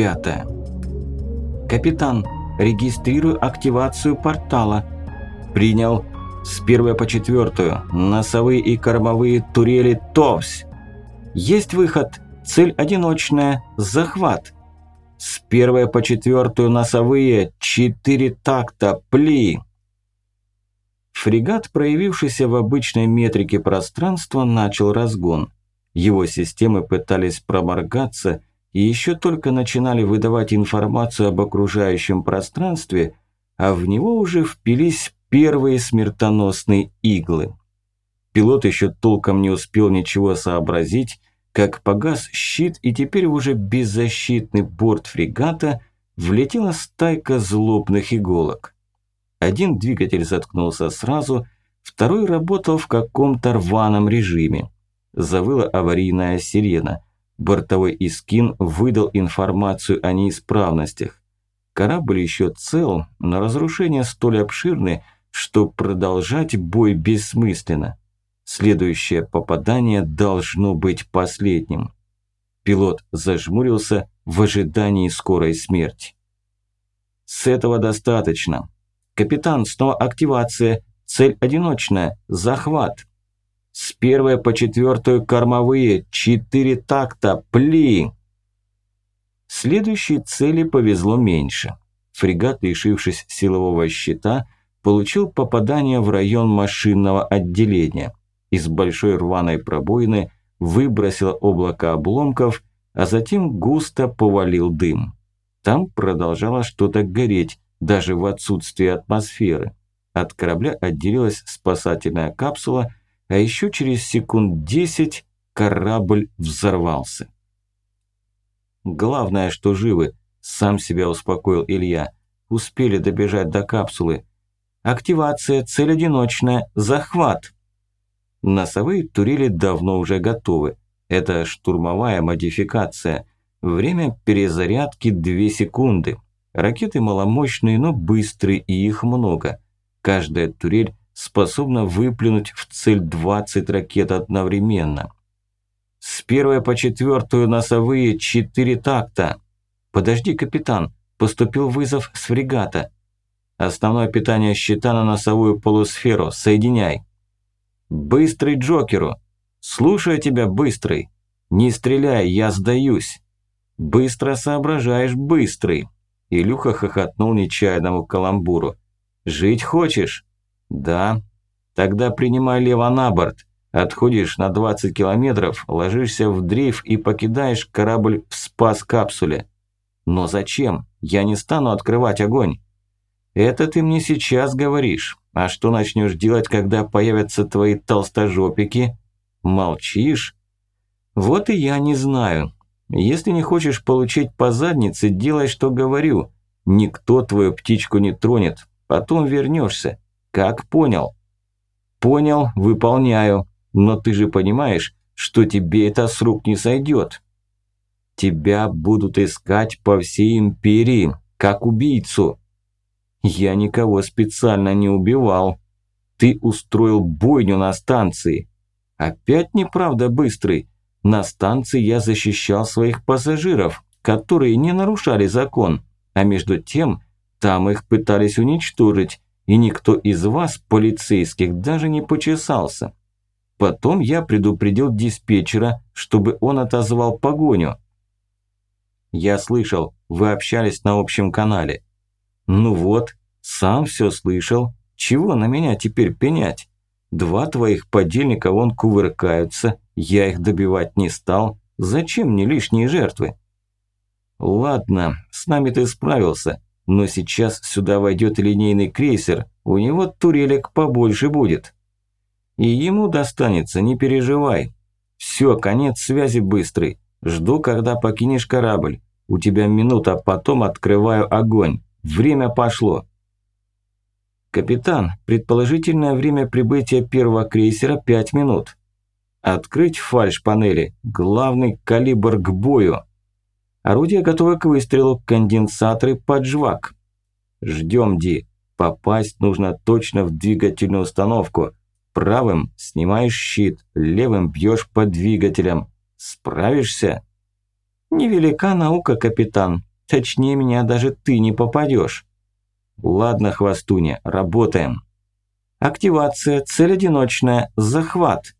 5. Капитан, регистрирую активацию портала. Принял. С первой по четвертую. Носовые и кормовые турели ТОВС. Есть выход. Цель одиночная. Захват. С первой по четвертую носовые. Четыре такта. Пли. Фрегат, проявившийся в обычной метрике пространства, начал разгон. Его системы пытались проморгаться и еще только начинали выдавать информацию об окружающем пространстве, а в него уже впились первые смертоносные иглы. Пилот еще толком не успел ничего сообразить, как погас щит, и теперь уже беззащитный борт фрегата влетела стайка злобных иголок. Один двигатель заткнулся сразу, второй работал в каком-то рваном режиме. Завыла аварийная сирена – Бортовой искин выдал информацию о неисправностях. Корабль еще цел, но разрушения столь обширны, что продолжать бой бессмысленно. Следующее попадание должно быть последним. Пилот зажмурился в ожидании скорой смерти. С этого достаточно. Капитан, снова активация. Цель одиночная. Захват. С первой по четвертую кормовые, четыре такта, пли. Следующей цели повезло меньше. Фрегат, лишившись силового щита, получил попадание в район машинного отделения. Из большой рваной пробоины выбросило облако обломков, а затем густо повалил дым. Там продолжало что-то гореть, даже в отсутствии атмосферы. От корабля отделилась спасательная капсула – а еще через секунд десять корабль взорвался. «Главное, что живы», – сам себя успокоил Илья. «Успели добежать до капсулы. Активация, цель одиночная, захват». Носовые турели давно уже готовы. Это штурмовая модификация. Время перезарядки 2 секунды. Ракеты маломощные, но быстрые и их много. Каждая турель способна выплюнуть в цель 20 ракет одновременно. С первой по четвертую носовые четыре такта. Подожди, капитан, поступил вызов с фрегата. Основное питание щита на носовую полусферу, соединяй. Быстрый Джокеру. Слушаю тебя, быстрый. Не стреляй, я сдаюсь. Быстро соображаешь, быстрый. Илюха хохотнул нечаянному каламбуру. Жить хочешь? «Да». «Тогда принимай лево на борт. Отходишь на 20 километров, ложишься в дрейф и покидаешь корабль в спас-капсуле». «Но зачем? Я не стану открывать огонь». «Это ты мне сейчас говоришь. А что начнешь делать, когда появятся твои толстожопики?» «Молчишь?» «Вот и я не знаю. Если не хочешь получить по заднице, делай, что говорю. Никто твою птичку не тронет. Потом вернешься. Как понял? Понял, выполняю. Но ты же понимаешь, что тебе это с рук не сойдет. Тебя будут искать по всей империи, как убийцу. Я никого специально не убивал. Ты устроил бойню на станции. Опять неправда быстрый. На станции я защищал своих пассажиров, которые не нарушали закон, а между тем там их пытались уничтожить, и никто из вас, полицейских, даже не почесался. Потом я предупредил диспетчера, чтобы он отозвал погоню. Я слышал, вы общались на общем канале. Ну вот, сам все слышал. Чего на меня теперь пенять? Два твоих подельника вон кувыркаются, я их добивать не стал. Зачем мне лишние жертвы? Ладно, с нами ты справился. Но сейчас сюда войдет линейный крейсер, у него турелек побольше будет. И ему достанется, не переживай. Все, конец связи быстрый. Жду, когда покинешь корабль. У тебя минута, потом открываю огонь. Время пошло. Капитан, предположительное время прибытия первого крейсера 5 минут. Открыть фальш-панели. Главный калибр к бою. Орудие готово к выстрелу, конденсаторы под жвак. Ждем, Ди. Попасть нужно точно в двигательную установку. Правым снимаешь щит, левым бьешь по двигателям. Справишься? Невелика наука, капитан. Точнее, меня даже ты не попадешь. Ладно, хвостуня, работаем. Активация, цель одиночная, захват.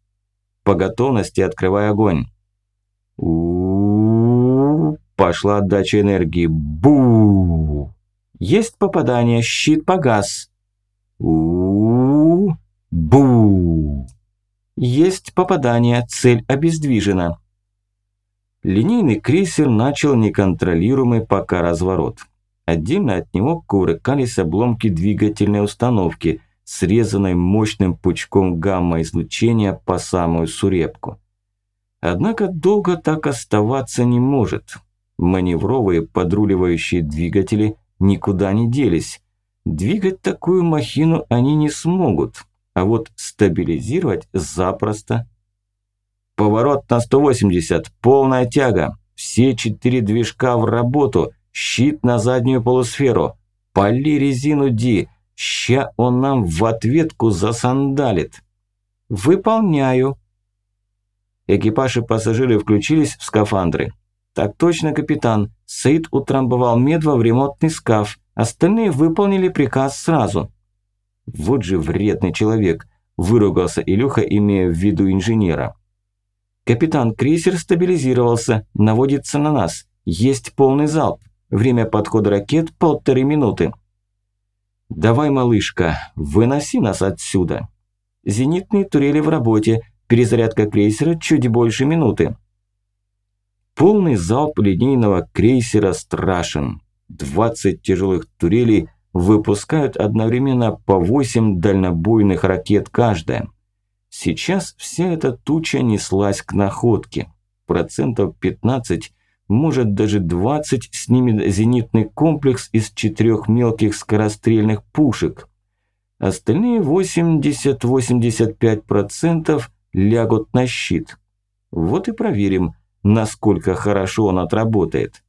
По готовности открывай огонь. У, -у, -у, пошла отдача энергии. Бу! Есть попадание, щит погас. У, бу! Есть попадание, цель обездвижена. Линейный крейсер начал неконтролируемый пока разворот. Отдельно от него кувыркались обломки двигательной установки, срезанной мощным пучком гамма-излучения по самую сурепку. Однако долго так оставаться не может. Маневровые подруливающие двигатели никуда не делись. Двигать такую махину они не смогут, а вот стабилизировать запросто. Поворот на 180, полная тяга. Все четыре движка в работу, щит на заднюю полусферу. Поли резину Ди, ща он нам в ответку засандалит. Выполняю. Экипаж и пассажиры включились в скафандры. Так точно, капитан. Саид утрамбовал медва в ремонтный скаф. Остальные выполнили приказ сразу. Вот же вредный человек, выругался Илюха, имея в виду инженера. Капитан, крейсер стабилизировался, наводится на нас. Есть полный залп. Время подхода ракет полторы минуты. Давай, малышка, выноси нас отсюда. Зенитные турели в работе. Перезарядка крейсера чуть больше минуты. Полный залп линейного крейсера страшен. 20 тяжелых турелей выпускают одновременно по 8 дальнобойных ракет каждая. Сейчас вся эта туча неслась к находке. Процентов 15, может даже 20 снимет зенитный комплекс из четырех мелких скорострельных пушек. Остальные 80-85% лягут на щит. Вот и проверим, насколько хорошо он отработает.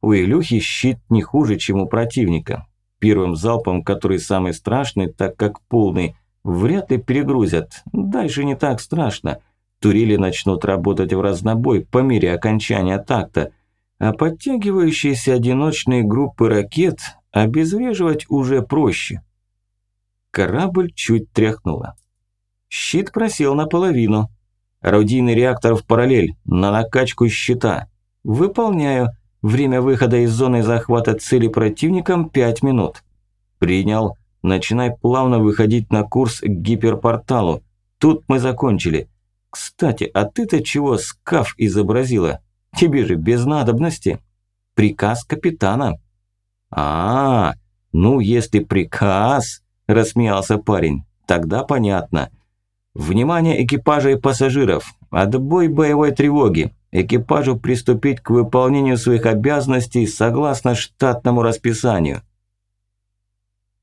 У Илюхи щит не хуже, чем у противника. Первым залпом, который самый страшный, так как полный, вряд ли перегрузят. Дальше не так страшно. Турели начнут работать в разнобой по мере окончания такта. А подтягивающиеся одиночные группы ракет обезвреживать уже проще. Корабль чуть тряхнуло. Щит просел наполовину. Орудийный реактор в параллель, на накачку щита. Выполняю. Время выхода из зоны захвата цели противником 5 минут. Принял. Начинай плавно выходить на курс к гиперпорталу. Тут мы закончили. Кстати, а ты-то чего скаф изобразила? Тебе же без надобности. Приказ капитана. А, -а, -а ну если приказ, рассмеялся парень, тогда понятно. Внимание экипажа и пассажиров. Отбой боевой тревоги экипажу приступить к выполнению своих обязанностей согласно штатному расписанию.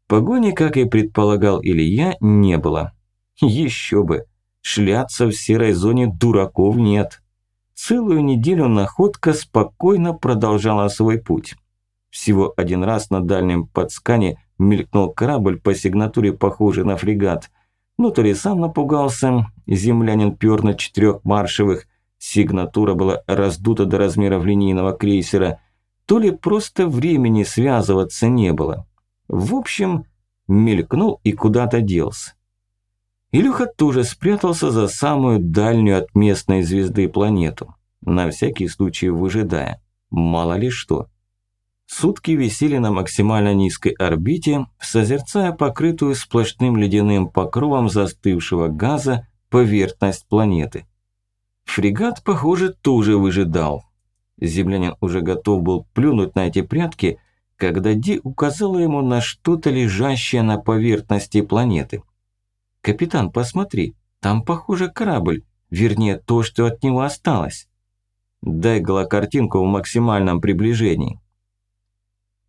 Погони, как и предполагал Илья, не было. Еще бы, шляться в серой зоне дураков нет. Целую неделю находка спокойно продолжала свой путь. Всего один раз на дальнем подскане мелькнул корабль по сигнатуре, похожий на фрегат. То ли сам напугался, землянин пёр на четырех маршевых, Сигнатура была раздута до размеров линейного крейсера, то ли просто времени связываться не было. В общем, мелькнул и куда-то делся. Илюха тоже спрятался за самую дальнюю от местной звезды планету, на всякий случай выжидая, мало ли что. Сутки висели на максимально низкой орбите, созерцая покрытую сплошным ледяным покровом застывшего газа поверхность планеты. Фрегат, похоже, тоже выжидал. Землянин уже готов был плюнуть на эти прятки, когда Ди указала ему на что-то лежащее на поверхности планеты. «Капитан, посмотри, там, похоже, корабль, вернее, то, что от него осталось. Дай голокартинку в максимальном приближении».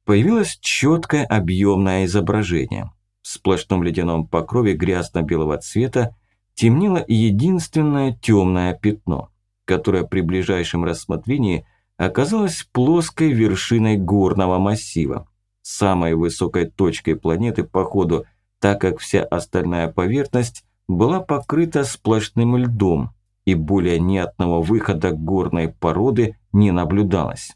Появилось четкое объемное изображение. В сплошном ледяном покрове грязно-белого цвета темнело единственное темное пятно, которое при ближайшем рассмотрении оказалось плоской вершиной горного массива, самой высокой точкой планеты по ходу, так как вся остальная поверхность была покрыта сплошным льдом, и более ни одного выхода горной породы не наблюдалось.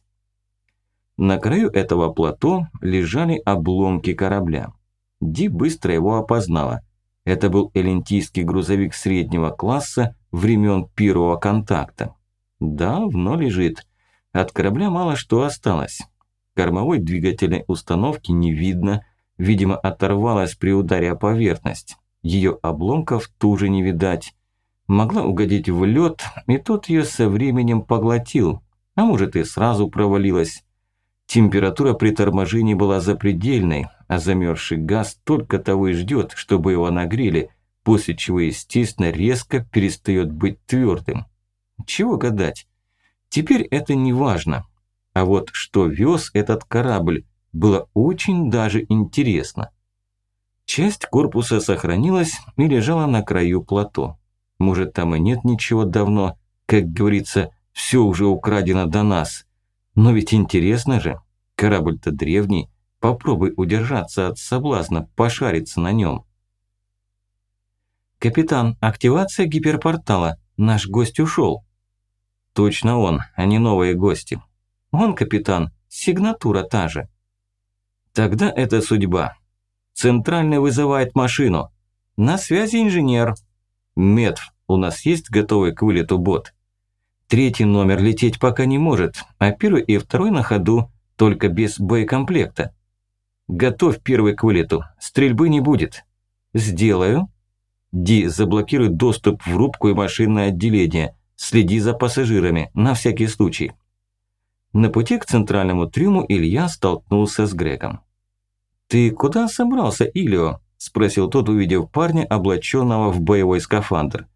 На краю этого плато лежали обломки корабля. Ди быстро его опознала. Это был элентийский грузовик среднего класса времен первого контакта. Давно лежит. От корабля мало что осталось. Кормовой двигательной установки не видно, видимо, оторвалась при ударе о поверхность. Ее обломков тоже не видать. Могла угодить в лед, и тот ее со временем поглотил, а может и сразу провалилась. Температура при торможении была запредельной, а замерзший газ только того и ждет, чтобы его нагрели, после чего, естественно, резко перестает быть твердым. Чего гадать? Теперь это не важно. А вот что вез этот корабль, было очень даже интересно. Часть корпуса сохранилась и лежала на краю плато. Может, там и нет ничего давно, как говорится, все уже украдено до нас. Но ведь интересно же, корабль-то древний, попробуй удержаться от соблазна, пошариться на нем. «Капитан, активация гиперпортала. Наш гость ушел». «Точно он, а не новые гости». «Он, капитан, сигнатура та же». «Тогда это судьба. Центральный вызывает машину. На связи инженер». «Метв, у нас есть готовый к вылету бот?» Третий номер лететь пока не может, а первый и второй на ходу, только без боекомплекта. Готовь первый к вылету, стрельбы не будет. Сделаю. Ди, заблокируй доступ в рубку и машинное отделение. Следи за пассажирами, на всякий случай. На пути к центральному трюму Илья столкнулся с Грегом. «Ты куда собрался, Илио?» – спросил тот, увидев парня, облаченного в боевой скафандр.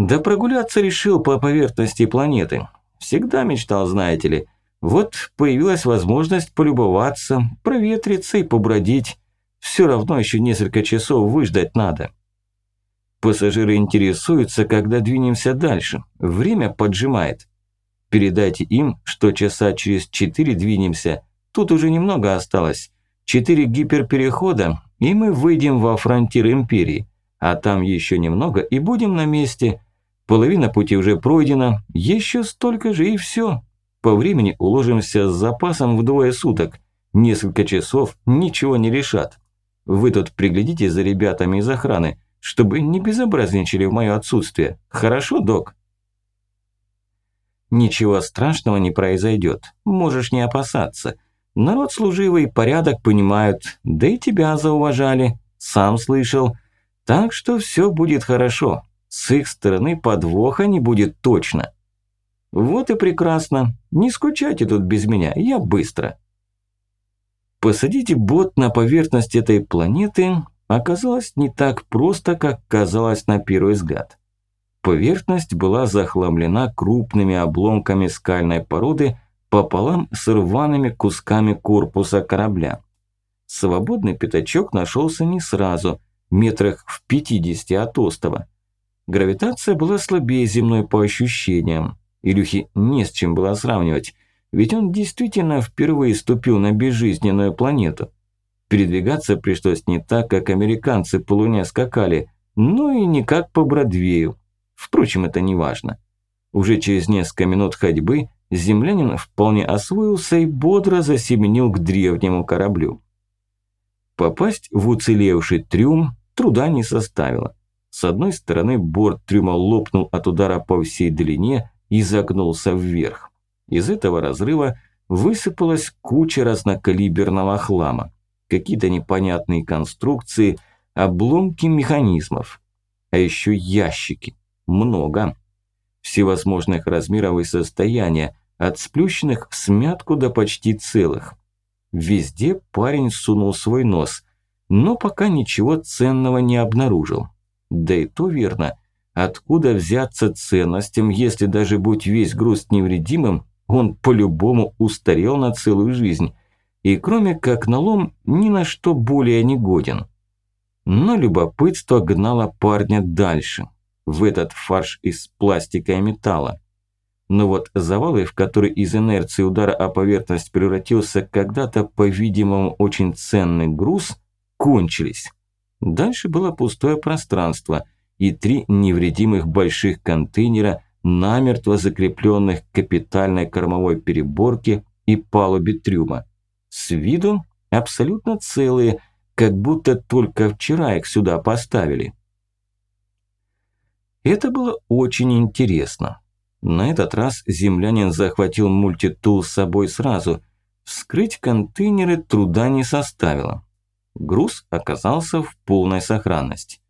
«Да прогуляться решил по поверхности планеты. Всегда мечтал, знаете ли. Вот появилась возможность полюбоваться, проветриться и побродить. Все равно еще несколько часов выждать надо». Пассажиры интересуются, когда двинемся дальше. Время поджимает. Передайте им, что часа через четыре двинемся. Тут уже немного осталось. Четыре гиперперехода, и мы выйдем во фронтир Империи. А там еще немного и будем на месте. Половина пути уже пройдена, еще столько же и все. По времени уложимся с запасом вдвое суток. Несколько часов ничего не решат. Вы тут приглядите за ребятами из охраны, чтобы не безобразничали в мое отсутствие. Хорошо, док? Ничего страшного не произойдет. Можешь не опасаться. Народ служивый, порядок понимают, да и тебя зауважали, сам слышал. Так что все будет хорошо. С их стороны подвоха не будет точно. Вот и прекрасно. Не скучайте тут без меня, я быстро. Посадите бот на поверхность этой планеты оказалось не так просто, как казалось на первый взгляд. Поверхность была захламлена крупными обломками скальной породы пополам с рваными кусками корпуса корабля. Свободный пятачок нашелся не сразу, метрах в 50 от остова. Гравитация была слабее земной по ощущениям. Илюхе не с чем было сравнивать, ведь он действительно впервые ступил на безжизненную планету. Передвигаться пришлось не так, как американцы по Луне скакали, но и не как по Бродвею. Впрочем, это не важно. Уже через несколько минут ходьбы землянин вполне освоился и бодро засеменил к древнему кораблю. Попасть в уцелевший трюм труда не составило. С одной стороны борт трюма лопнул от удара по всей длине и загнулся вверх. Из этого разрыва высыпалась куча разнокалиберного хлама. Какие-то непонятные конструкции, обломки механизмов. А еще ящики. Много. Всевозможных размеров и состояния, от сплющенных в смятку до почти целых. Везде парень сунул свой нос, но пока ничего ценного не обнаружил. Да и то верно. Откуда взяться ценностям, если даже будь весь груз невредимым, он по-любому устарел на целую жизнь. И кроме как налом, ни на что более не годен. Но любопытство гнало парня дальше, в этот фарш из пластика и металла. Но вот завалы, в которые из инерции удара о поверхность превратился когда-то, по-видимому, очень ценный груз, кончились. Дальше было пустое пространство, и три невредимых больших контейнера, намертво закрепленных к капитальной кормовой переборке и палубе трюма. С виду абсолютно целые, как будто только вчера их сюда поставили. Это было очень интересно. На этот раз землянин захватил мультитул с собой сразу. Вскрыть контейнеры труда не составило. Груз оказался в полной сохранности.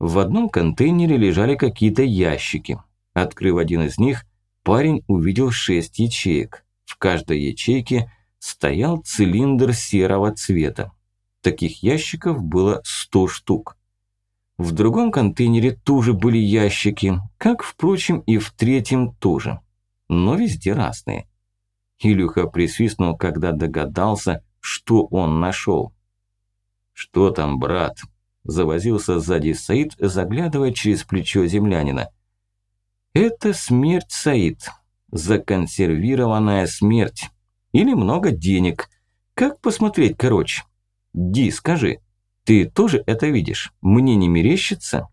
В одном контейнере лежали какие-то ящики. Открыв один из них, парень увидел шесть ячеек. В каждой ячейке стоял цилиндр серого цвета. Таких ящиков было 100 штук. В другом контейнере тоже были ящики, как, впрочем, и в третьем тоже. Но везде разные. Илюха присвистнул, когда догадался, что он нашел. «Что там, брат?» Завозился сзади Саид, заглядывая через плечо землянина. «Это смерть, Саид. Законсервированная смерть. Или много денег. Как посмотреть короче? Ди, скажи, ты тоже это видишь? Мне не мерещится?»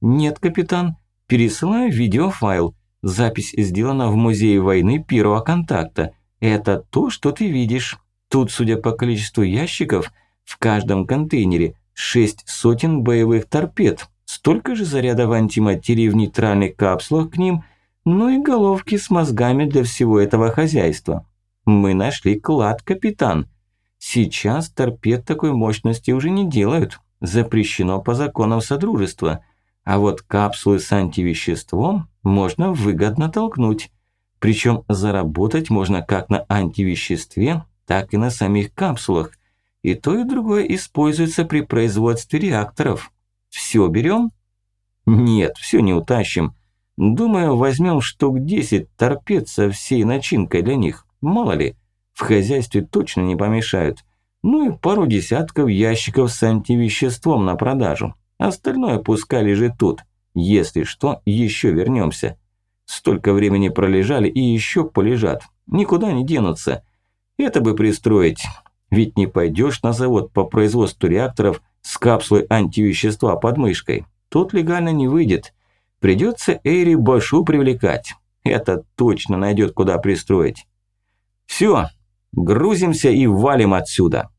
«Нет, капитан. Пересылаю видеофайл. Запись сделана в Музее войны первого контакта. Это то, что ты видишь. Тут, судя по количеству ящиков, в каждом контейнере шесть сотен боевых торпед, столько же зарядов антиматерии в нейтральных капсулах к ним, ну и головки с мозгами для всего этого хозяйства. Мы нашли клад, капитан. Сейчас торпед такой мощности уже не делают, запрещено по законам Содружества. А вот капсулы с антивеществом можно выгодно толкнуть. Причем заработать можно как на антивеществе, так и на самих капсулах – и то, и другое используется при производстве реакторов. Все берем? Нет, все не утащим. Думаю, возьмем штук 10 торпед со всей начинкой для них. Мало ли, в хозяйстве точно не помешают. Ну и пару десятков ящиков с антивеществом на продажу. Остальное пускай лежит тут. Если что, еще вернемся. Столько времени пролежали и еще полежат. Никуда не денутся. Это бы пристроить. Ведь не пойдешь на завод по производству реакторов с капсулой антивещества под мышкой. Тут легально не выйдет. Придется Эйри Башу привлекать. Это точно найдет куда пристроить. Все, грузимся и валим отсюда.